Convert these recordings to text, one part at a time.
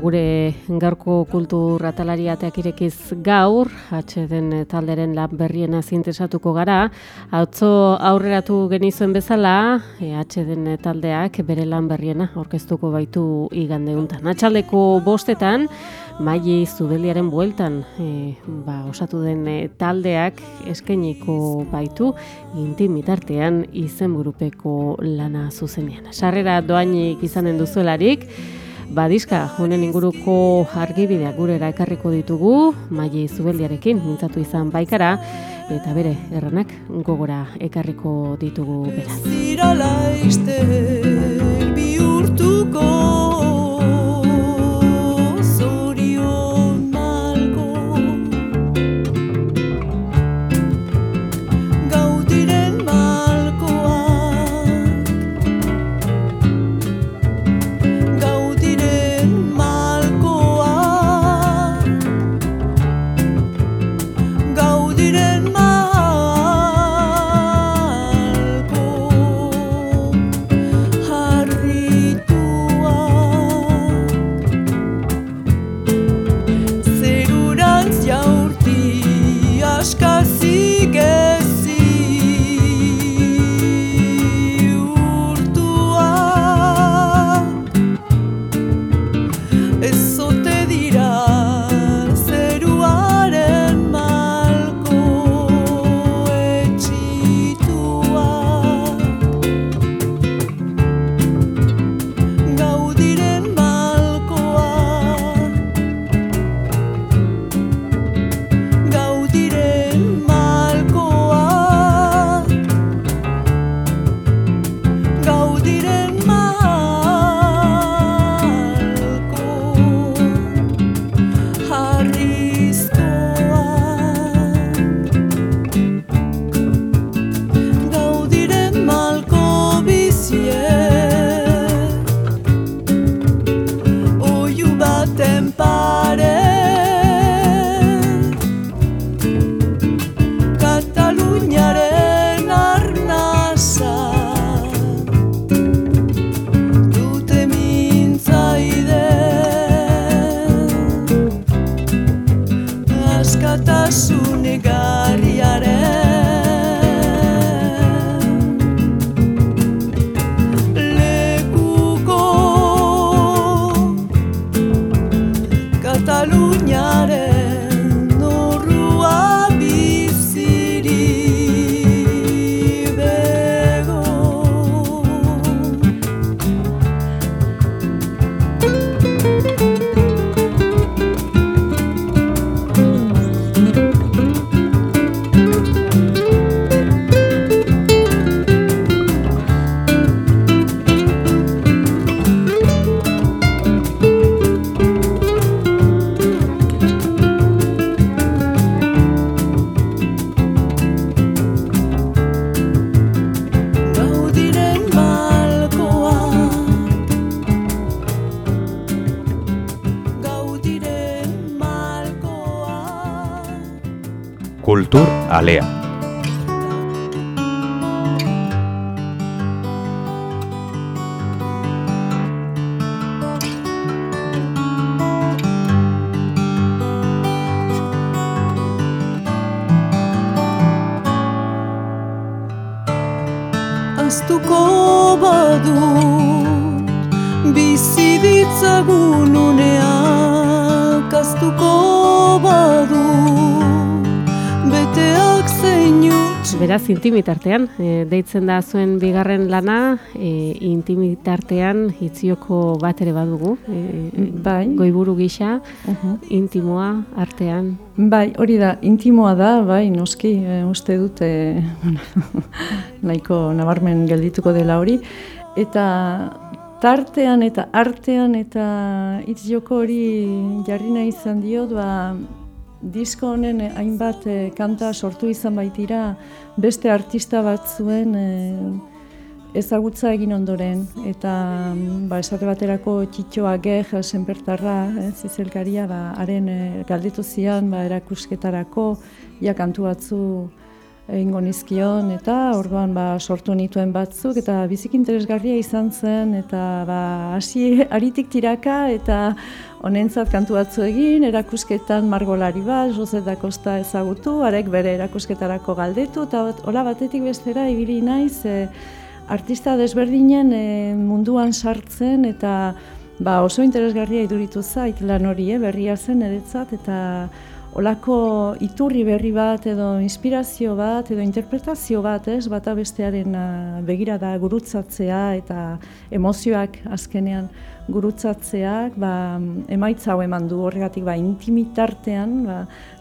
Gure gaurko kultur atalariateak irekiz gaur, den talderen lan berriena zintesatuko gara. Atzo aurreratu genizuen bezala, e, den taldeak bere lan berriena aurkeztuko baitu igande untan. Atxaldeko bostetan, Maili Zubeliaren bueltan e, ba, osatu den e, taldeak eskainiko baitu intimitartean izenburupeko lana zuzenean. Sarrera doainik izanen duzuelarik, Badiska, honen inguruko argibideak gurera ekarriko ditugu, Maili Zubeliarekin mintzatu izan baikara, eta bere erranak gogora ekarriko ditugu beraz. Zirala bihurtuko lagununea kaztuko badu beteak zeinu Beraz, intimitartean, e, deitzen da zuen bigarren lana, e, intimitartean itzioko bat ere badugu, e, bai. goiburu gisa, uh -huh. intimoa artean. Bai, hori da, intimoa da, bai, noski, e, uste dute, nahiko nabarmen geldituko dela hori, eta tartean eta artean eta hitz joko hori jarri nahi izan diot, ba, disko honen hainbat e, kanta sortu izan baitira beste artista batzuen e, ezagutza egin ondoren. Eta ba, esate baterako txitxoa geh senpertarra, eh, zizelkaria, ba, haren e, galdetu zian ba, erakusketarako, ja kantu batzu egingo nizkion eta orduan ba, sortu nituen batzuk eta bizik interesgarria izan zen eta ba, hasi aritik tiraka eta honentzat kantu batzu egin, erakusketan margolari bat, Jose da Costa ezagutu, arek bere erakusketarako galdetu eta hola batetik bestera ibili naiz e, artista desberdinen e, munduan sartzen eta ba, oso interesgarria iduritu zait lan hori, eh, berria zen eretzat eta olako iturri berri bat edo inspirazio bat edo interpretazio bat, ez, bata bestearen ah, begirada gurutzatzea eta emozioak azkenean gurutzatzeak ba, emaitza hau eman du horregatik ba, intimitartean ba,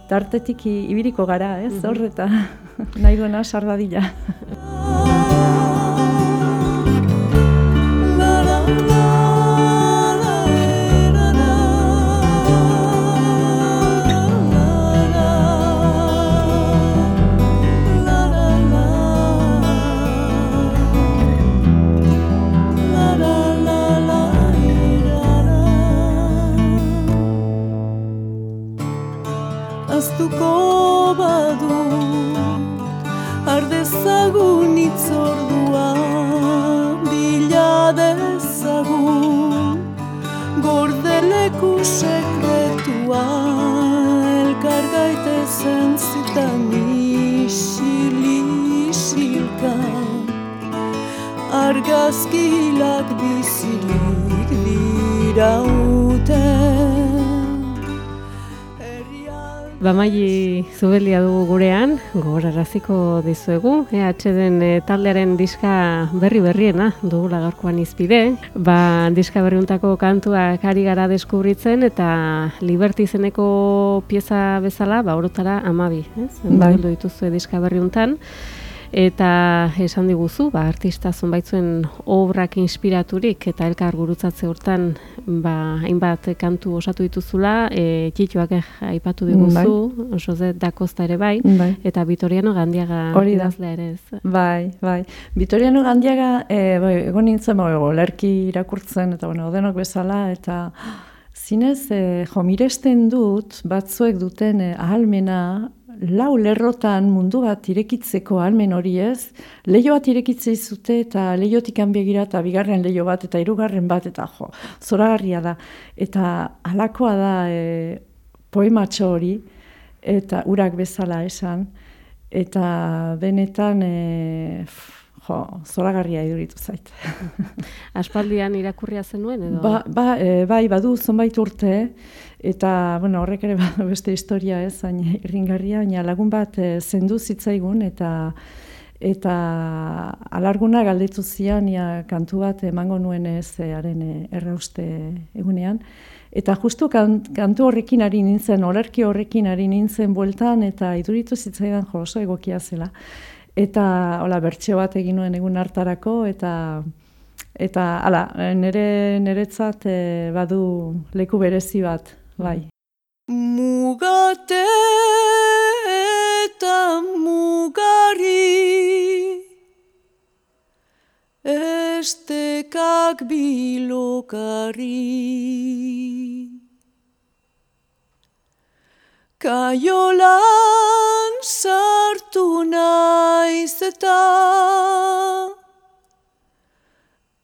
tartetik i- ibiliko gara, ez, hor eta nahi duena sardadila. sekretua Elkar gaitezen zitan isil isilka. Argazkilak bizirik dirauten Bamaili zubelia dugu gurean, gogoraraziko dizuegu, EH den e, taldearen diska berri berriena dugula gaurkoan izpide. Ba, diska berriuntako kantuak ari gara deskubritzen eta Liberty izeneko pieza bezala, ba, orotara amabi, ez? Bai. Dituzue diska berriuntan. Eta esan diguzu, ba, artista zonbaitzuen obrak inspiraturik eta elkar gurutzatze hortan ba, hainbat kantu osatu dituzula, e, txitxoak eh, aipatu diguzu, Jose da Costa ere bai, Bai. eta Vitoriano Gandiaga Hori da. ere ez. Bai, bai. Vitoriano Gandiaga, e, bai, egon nintzen, bai, lerki irakurtzen, eta bueno, denok bezala, eta zinez, e, jo, miresten dut, batzuek duten e, ahalmena, lau lerrotan mundu bat irekitzeko ahalmen hori ez, leio bat irekitze izute eta leiotik begira eta bigarren leio bat eta hirugarren bat eta jo, zoragarria da. Eta halakoa da e, poematxo hori, eta urak bezala esan, eta benetan e, jo, zoragarria iduritu zait. Aspaldian irakurria zenuen edo? Ba, ba, e, bai, badu zonbait urte, eta bueno, horrek ere badu beste historia ez, hain irringarria, baina lagun bat e, zendu zitzaigun, eta eta alarguna galdetu zian, ia kantu bat emango nuen ez haren e, errauste egunean, Eta justu kan, kantu horrekin ari nintzen, olerki horrekin ari nintzen bueltan, eta iduritu zitzaidan jo oso egokia zela. Eta hola bertxeo bat egin nuen egun hartarako, eta eta hala, nere neretzat eh, badu leku berezi bat, bai. Mugate eta mugari Estekak bilokari Kaiolan sartu naiz eta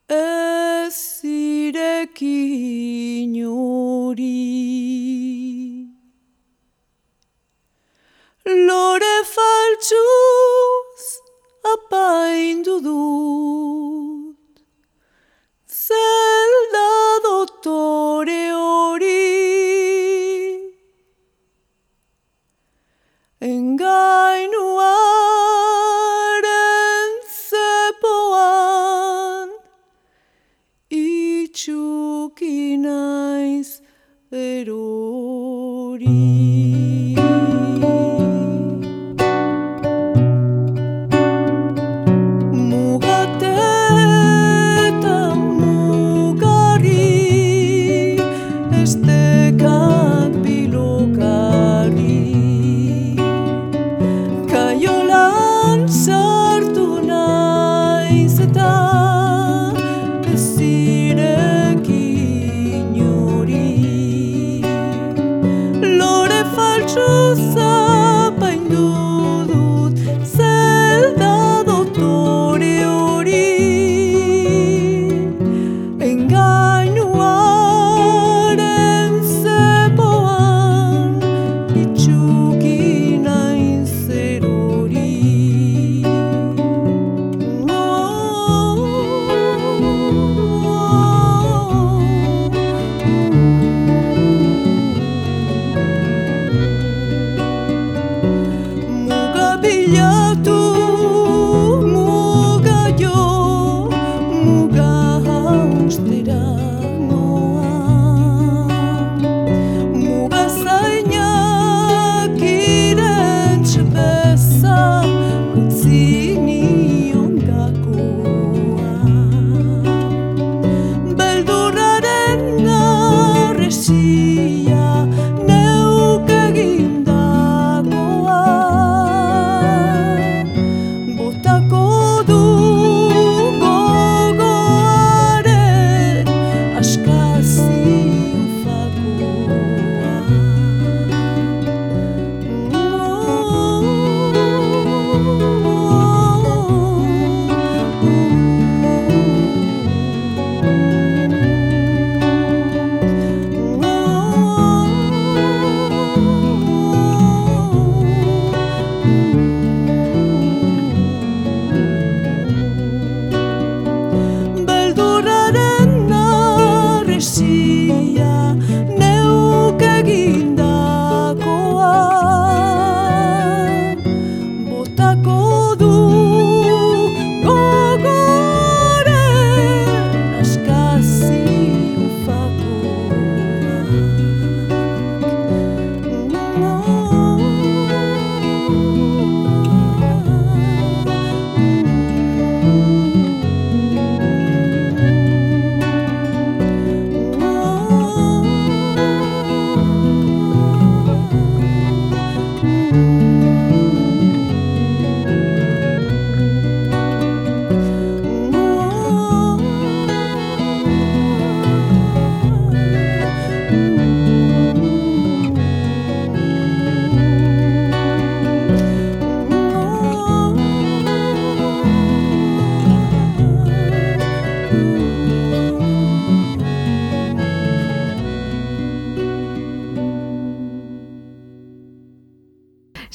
Ez zirekin hori Lore faltsuz apaindu dut. Zelda dotore hori Engainuaren zepoan Itxuki naiz eroan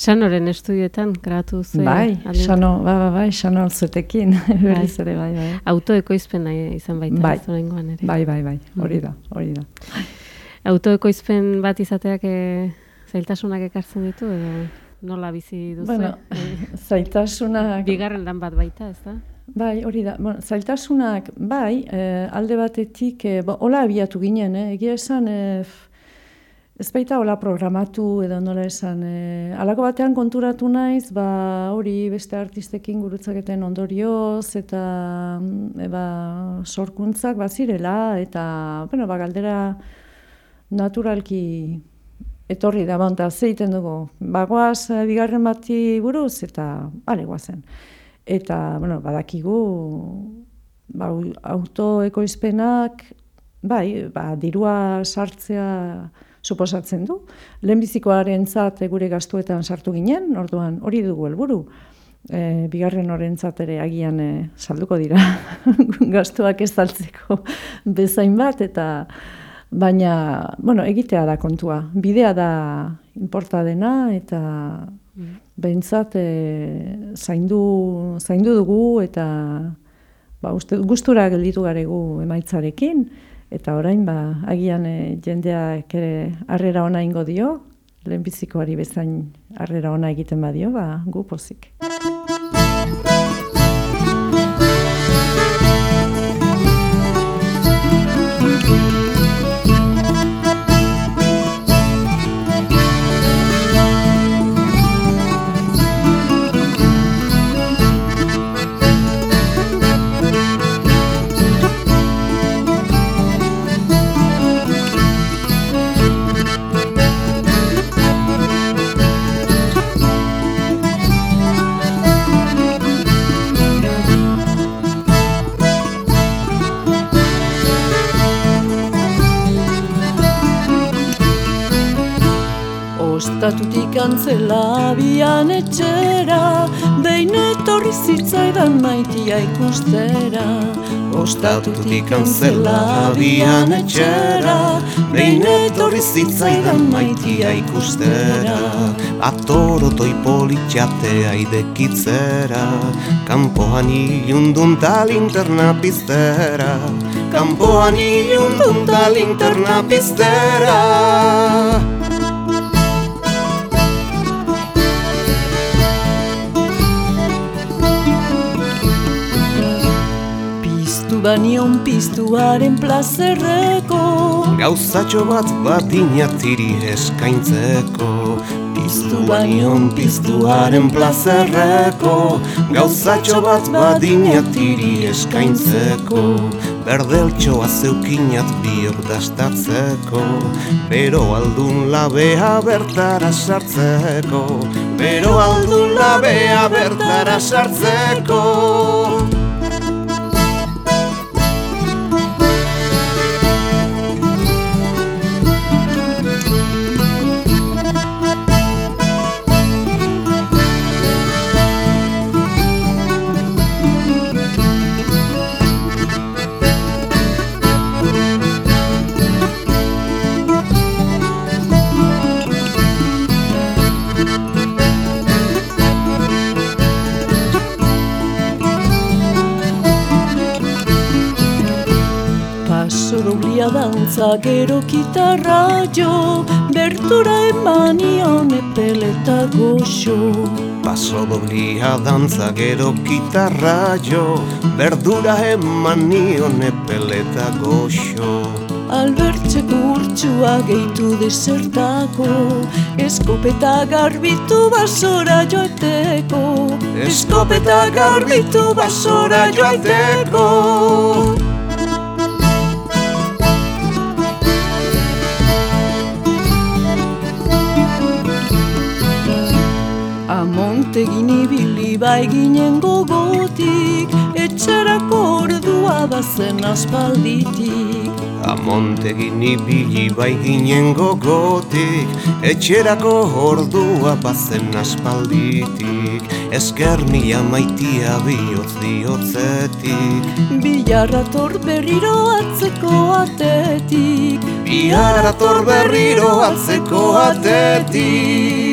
Sanoren estudioetan grabatu zuen. Bai, alde- sano, bai, bai, bai, sano alzetekin, berriz ere, bai, bai. Autoekoizpena izan baita, Bai. ere. Bai, bai, bai, hori da, hori da. Autoekoizpen bat izateak e, zailtasunak ekartzen ditu edo nola bizi duzu? Bueno, zailtasunak... Bigarren lan bat baita, ez da? Bai, hori da. Bueno, zailtasunak, bai, eh, alde batetik, eh, bo, hola abiatu ginen, eh? egia esan, eh, f- ez baita hola programatu edo nola esan. Eh, alako batean konturatu naiz, ba, hori beste artistekin gurutzaketen ondorioz, eta mm, e, ba, sorkuntzak bazirela, eta, bueno, ba, galdera naturalki etorri da, bonta, zeiten dugu, bagoaz eh, bigarren bati buruz, eta, bale, guazen. Eta, bueno, badakigu, ba, au- autoekoizpenak, bai, ba, dirua sartzea suposatzen du. Lehenbizikoaren zat gure gastuetan sartu ginen, orduan hori dugu helburu. E, bigarren horrentzat ere agian e, salduko dira gastuak ez saltzeko bezain bat, eta baina, bueno, egitea da kontua. Bidea da inporta dena, eta behintzat e, zaindu, zaindu dugu eta ba, uste, gustura gelditu garegu emaitzarekin eta orain ba, agian e, jendeak ere harrera ona ingo dio, lehenbizikoari bezain harrera ona egiten badio, ba, gu pozik. Ostatutik antzela abian etxera Behin etorri zitzaidan maitia ikustera. Ostatutik antzela abian etxera Behin etorri zitzaidan maitia ikustera. Atorotoi politxatea idekitzera Kampoan ilundun ta linterna piztera. Kampoan ilundun ta linterna piztera banion piztuaren plazerreko. Gauzatxo bat badinatiri eskaintzeko. Piztu banion piztuaren plazerreko. Gauzatxo bat badinatiri eskaintzeko. Berdeltxoa zeukinat biok dastatzeko. Bero aldun labea bertara sartzeko. Bero aldun labea bertara sartzeko gero kitarra jo Bertura emanion epeleta goxo. Paso doblia dantza gero kitarra jo Berdura eman nion epeleta goxo. Albertxeko urtsua gehitu desertako Eskopeta garbitu basora joateko. Eskopeta garbitu basora joateko Amontegin ibili bai ginen gogotik Etxerako ordua bazen aspalditik. Amontegin ibili bai ginen gogotik Etxerako ordua bazen aspalditik. Esker mila maitia bihotz diotzetik Bilarrator berriro atzeko atetik. Biarator berriro atzeko atetik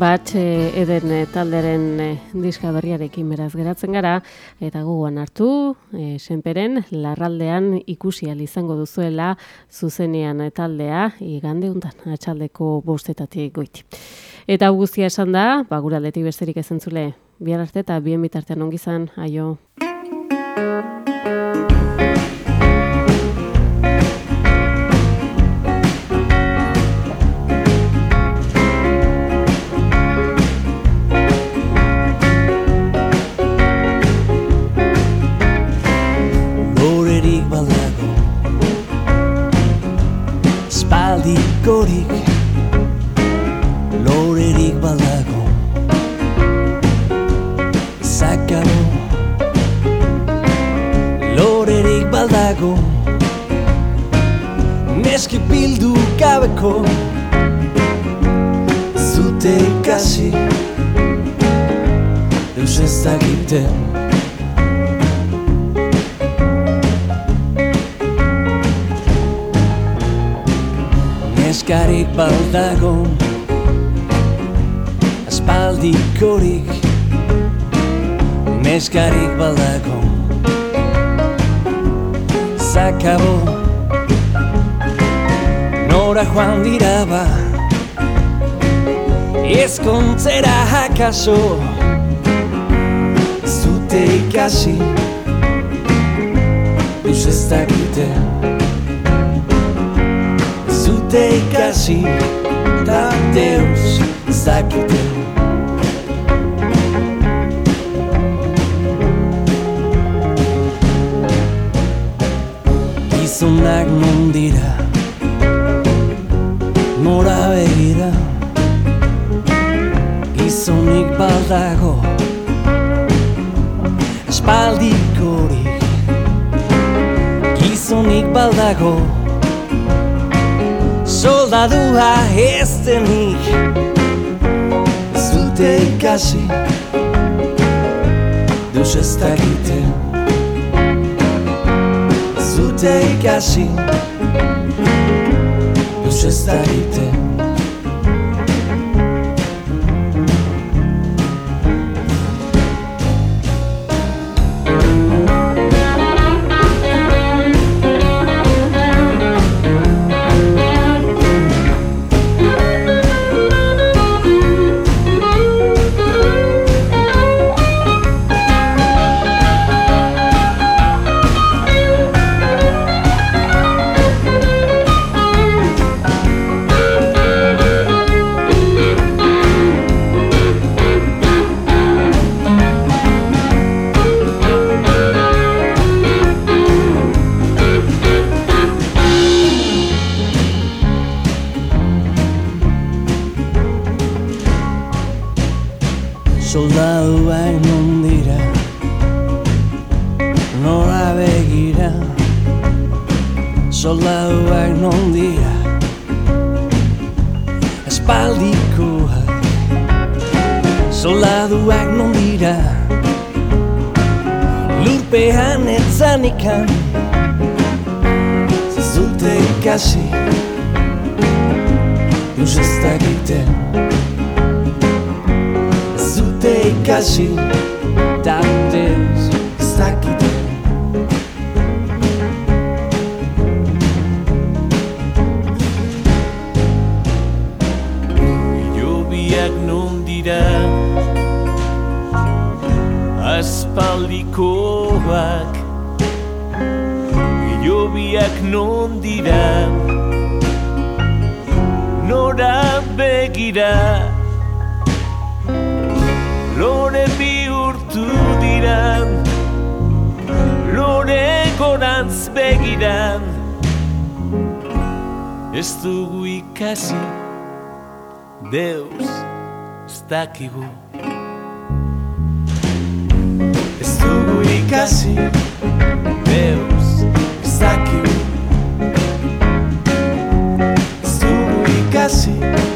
Bat eh, eden eh, talderen eh, diska berriarekin beraz geratzen gara, eta guguan hartu, eh, senperen, larraldean ikusi ahal izango duzuela zuzenean taldea, igande untan, atxaldeko bostetatik goiti. Eta guztia esan da, ba, gura aldetik besterik ezentzule, bihar arte eta bien bitartean ongizan, aio. Lorerik badago Zakaro Lorerik badago. Neski bildu gabeko. Zute ikasi. Eus ez dakiten Neskarik baldago Aspaldikorik Neskarik baldago Zakabo Nora joan dira ba. Ezkontzera akaso Zute ikasi. Duz ez dakite. Zute ikasi Da deus ez Baldago Espaldikorik Gizonik baldago Soldadua ez denik Zute ikasi Deus ez dakite Zute ikasi Deus ez dakite etzanikan Zute ikasi. Deus ez dakite. Zute ikasi. Da Deus ez dakite. Jobiak non dira? Aspaldikoak Jobiak non dira? Nora begira? Lore bihurtu dira? Lore gorantz begiran Ez dugu ikasi Deus ez dakigu. Ez dugu ikasi Deus ez dakigu dugu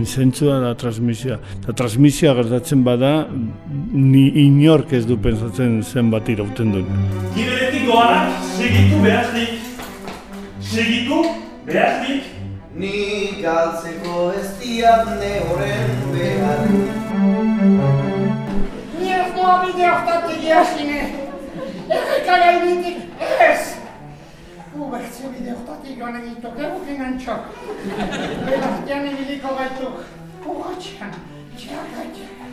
emanaldiaren zentzua da transmisioa. Eta transmisioa gertatzen bada, ni inork ez du pensatzen zenbat irauten duen. Kiberetik doanak segitu behaznik. Segitu behaznik. Ni galtzeko ez diatne horren behar Ni ez doa bide hartatik jasine. Erreka gainetik ez. Ubertze bide hartatik joan egituk egukin antxok. Belartian ibiliko gaituk. Urratxean, txarratxean.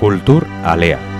Kultur Alea.